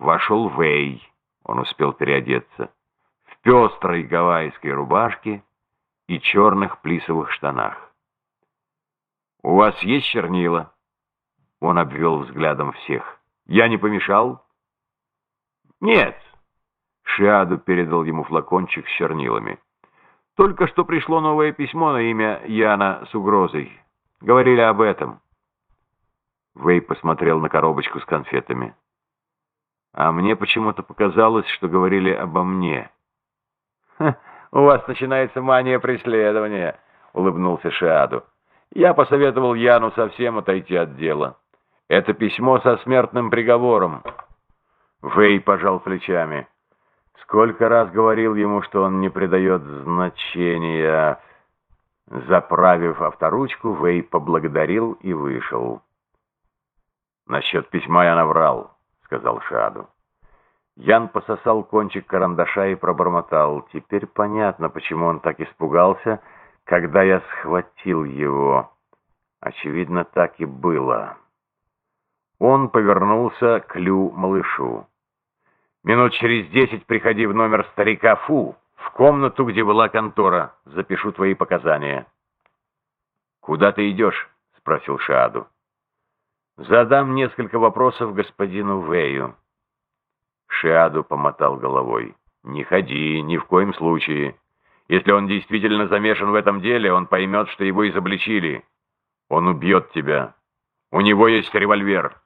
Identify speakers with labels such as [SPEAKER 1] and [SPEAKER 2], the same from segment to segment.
[SPEAKER 1] Вошел Вэй, он успел переодеться, в пестрой гавайской рубашке и черных плисовых штанах. «У вас есть чернила?» Он обвел взглядом всех. «Я не помешал?» «Нет». Шиаду передал ему флакончик с чернилами. «Только что пришло новое письмо на имя Яна с угрозой. Говорили об этом». Вэй посмотрел на коробочку с конфетами. «А мне почему-то показалось, что говорили обо мне». «Ха, у вас начинается мания преследования», — улыбнулся Шиаду. «Я посоветовал Яну совсем отойти от дела. Это письмо со смертным приговором». Вэй пожал плечами. Сколько раз говорил ему, что он не придает значения. Заправив авторучку, Вэй поблагодарил и вышел. «Насчет письма я наврал», — сказал Шаду. Ян пососал кончик карандаша и пробормотал. «Теперь понятно, почему он так испугался, когда я схватил его. Очевидно, так и было». Он повернулся к Лю малышу. Минут через десять приходи в номер старика Фу, в комнату, где была контора. Запишу твои показания. «Куда ты идешь?» — спросил Шааду. «Задам несколько вопросов господину Вэю». Шиаду помотал головой. «Не ходи, ни в коем случае. Если он действительно замешан в этом деле, он поймет, что его изобличили. Он убьет тебя. У него есть револьвер».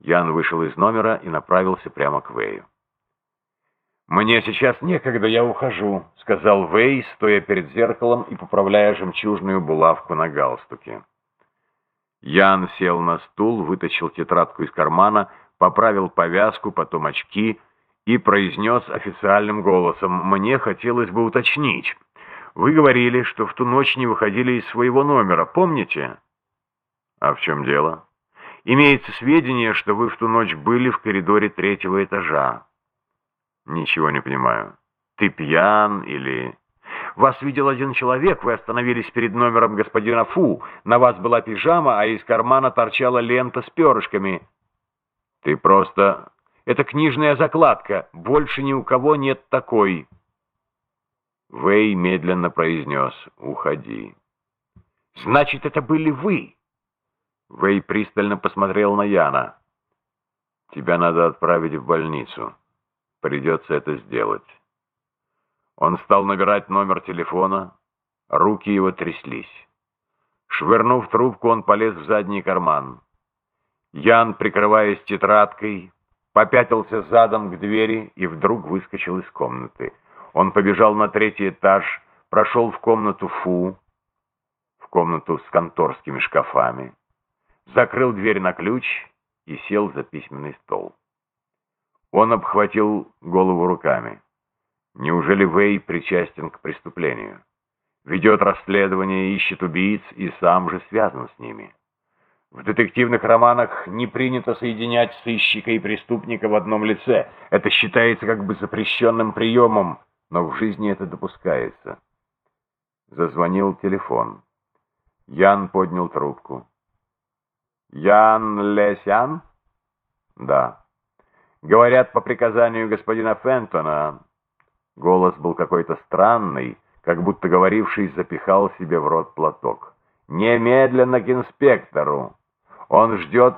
[SPEAKER 1] Ян вышел из номера и направился прямо к Вэю. «Мне сейчас некогда, я ухожу», — сказал Вэй, стоя перед зеркалом и поправляя жемчужную булавку на галстуке. Ян сел на стул, вытащил тетрадку из кармана, поправил повязку, потом очки и произнес официальным голосом, «Мне хотелось бы уточнить. Вы говорили, что в ту ночь не выходили из своего номера, помните?» «А в чем дело?» Имеется сведения, что вы в ту ночь были в коридоре третьего этажа. Ничего не понимаю. Ты пьян или... Вас видел один человек, вы остановились перед номером господина Фу. На вас была пижама, а из кармана торчала лента с перышками. Ты просто... Это книжная закладка. Больше ни у кого нет такой. Вэй медленно произнес «Уходи». «Значит, это были вы!» Вэй пристально посмотрел на Яна. «Тебя надо отправить в больницу. Придется это сделать». Он стал набирать номер телефона. Руки его тряслись. Швырнув трубку, он полез в задний карман. Ян, прикрываясь тетрадкой, попятился задом к двери и вдруг выскочил из комнаты. Он побежал на третий этаж, прошел в комнату Фу, в комнату с конторскими шкафами закрыл дверь на ключ и сел за письменный стол. Он обхватил голову руками. Неужели Вэй причастен к преступлению? Ведет расследование, ищет убийц и сам же связан с ними. В детективных романах не принято соединять сыщика и преступника в одном лице. Это считается как бы запрещенным приемом, но в жизни это допускается. Зазвонил телефон. Ян поднял трубку. Ян Лесян? Да. Говорят, по приказанию господина Фентона. Голос был какой-то странный, как будто говоривший запихал себе в рот платок. Немедленно к инспектору. Он ждет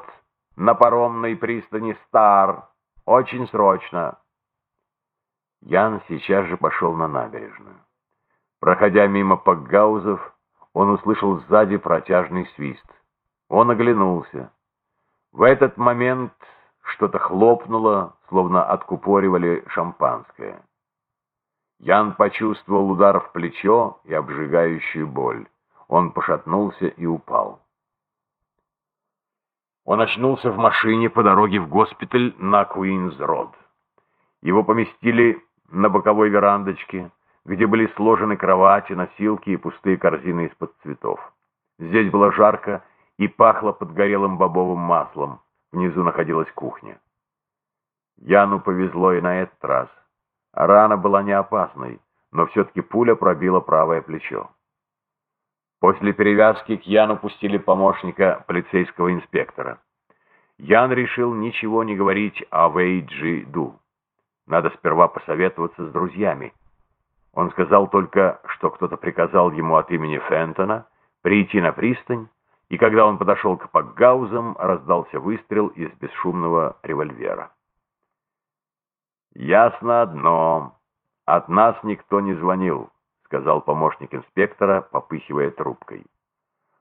[SPEAKER 1] на паромной пристани Стар. Очень срочно. Ян сейчас же пошел на набережную. Проходя мимо пакгаузов, он услышал сзади протяжный свист. Он оглянулся. В этот момент что-то хлопнуло, словно откупоривали шампанское. Ян почувствовал удар в плечо и обжигающую боль. Он пошатнулся и упал. Он очнулся в машине по дороге в госпиталь на Куинс-Род. Его поместили на боковой верандочке, где были сложены кровати, носилки и пустые корзины из-под цветов. Здесь было жарко, и пахло подгорелым бобовым маслом. Внизу находилась кухня. Яну повезло и на этот раз. Рана была не опасной, но все-таки пуля пробила правое плечо. После перевязки к Яну пустили помощника полицейского инспектора. Ян решил ничего не говорить о Вейджи Ду. Надо сперва посоветоваться с друзьями. Он сказал только, что кто-то приказал ему от имени Фентона прийти на пристань, и когда он подошел к Пакгаузам, раздался выстрел из бесшумного револьвера. «Ясно одно. От нас никто не звонил», — сказал помощник инспектора, попыхивая трубкой.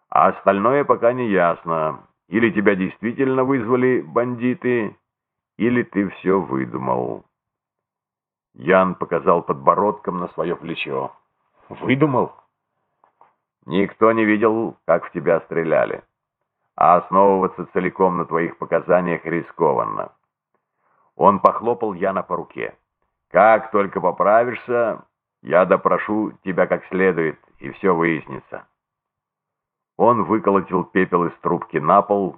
[SPEAKER 1] «А остальное пока не ясно. Или тебя действительно вызвали бандиты, или ты все выдумал». Ян показал подбородком на свое плечо. «Выдумал?» «Никто не видел, как в тебя стреляли. А основываться целиком на твоих показаниях рискованно». Он похлопал Яна по руке. «Как только поправишься, я допрошу тебя как следует, и все выяснится». Он выколотил пепел из трубки на пол,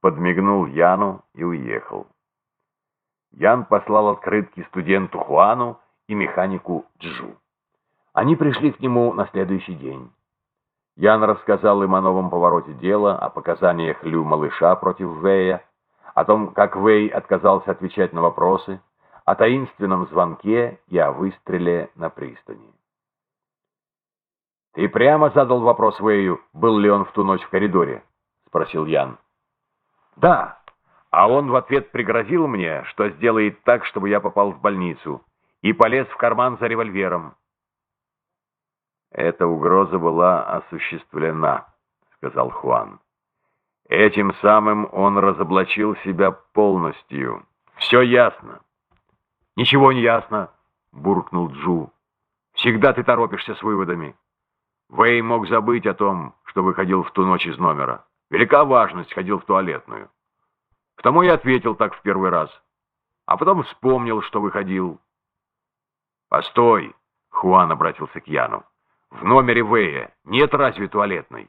[SPEAKER 1] подмигнул Яну и уехал. Ян послал открытки студенту Хуану и механику Джу. Они пришли к нему на следующий день. Ян рассказал им о новом повороте дела, о показаниях Лю малыша против Вэя, о том, как Вэй отказался отвечать на вопросы, о таинственном звонке и о выстреле на пристани. «Ты прямо задал вопрос Вэю, был ли он в ту ночь в коридоре?» — спросил Ян. «Да», а он в ответ пригрозил мне, что сделает так, чтобы я попал в больницу, и полез в карман за револьвером. «Эта угроза была осуществлена», — сказал Хуан. «Этим самым он разоблачил себя полностью. Все ясно». «Ничего не ясно», — буркнул Джу. «Всегда ты торопишься с выводами. Вэй мог забыть о том, что выходил в ту ночь из номера. Велика важность, ходил в туалетную. Потому я ответил так в первый раз. А потом вспомнил, что выходил. «Постой!» — Хуан обратился к Яну. «В номере Вэя нет разве туалетной?»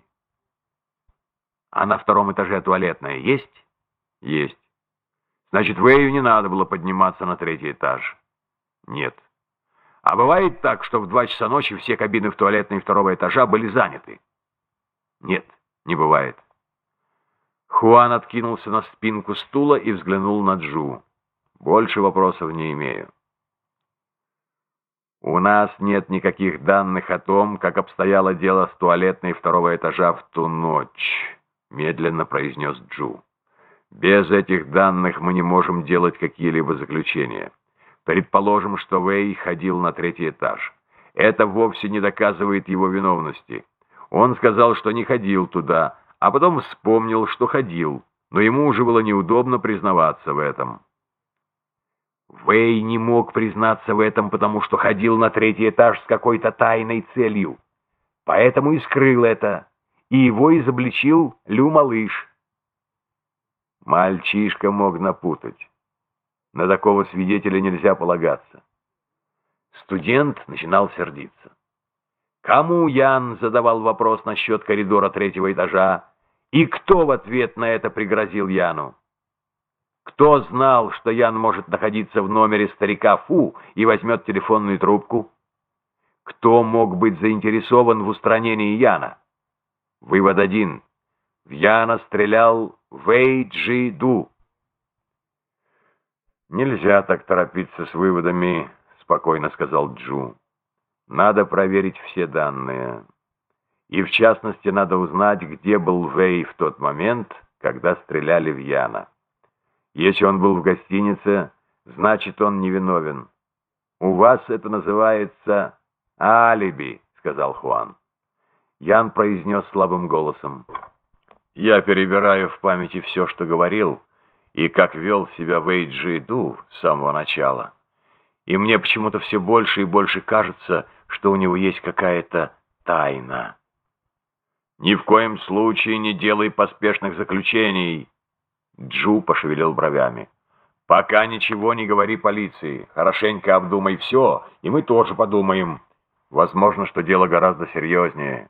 [SPEAKER 1] «А на втором этаже туалетная есть?» «Есть. Значит, Вэю не надо было подниматься на третий этаж?» «Нет. А бывает так, что в два часа ночи все кабины в туалетной второго этажа были заняты?» «Нет, не бывает. Хуан откинулся на спинку стула и взглянул на Джу. «Больше вопросов не имею». «У нас нет никаких данных о том, как обстояло дело с туалетной второго этажа в ту ночь», — медленно произнес Джу. «Без этих данных мы не можем делать какие-либо заключения. Предположим, что Вэй ходил на третий этаж. Это вовсе не доказывает его виновности. Он сказал, что не ходил туда, а потом вспомнил, что ходил, но ему уже было неудобно признаваться в этом. Вэй не мог признаться в этом, потому что ходил на третий этаж с какой-то тайной целью. Поэтому и скрыл это, и его изобличил Лю-малыш. Мальчишка мог напутать. На такого свидетеля нельзя полагаться. Студент начинал сердиться. Кому Ян задавал вопрос насчет коридора третьего этажа, и кто в ответ на это пригрозил Яну? Кто знал, что Ян может находиться в номере старика Фу и возьмет телефонную трубку? Кто мог быть заинтересован в устранении Яна? Вывод один. В Яна стрелял Вэй Джи Ду. «Нельзя так торопиться с выводами», — спокойно сказал Джу. Надо проверить все данные. И в частности надо узнать, где был Вэй в тот момент, когда стреляли в Яна. Если он был в гостинице, значит он невиновен. У вас это называется алиби, сказал Хуан. Ян произнес слабым голосом. Я перебираю в памяти все, что говорил, и как вел себя Вэй Джиду с самого начала. И мне почему-то все больше и больше кажется, что у него есть какая-то тайна. «Ни в коем случае не делай поспешных заключений!» Джу пошевелил бровями. «Пока ничего не говори полиции. Хорошенько обдумай все, и мы тоже подумаем. Возможно, что дело гораздо серьезнее».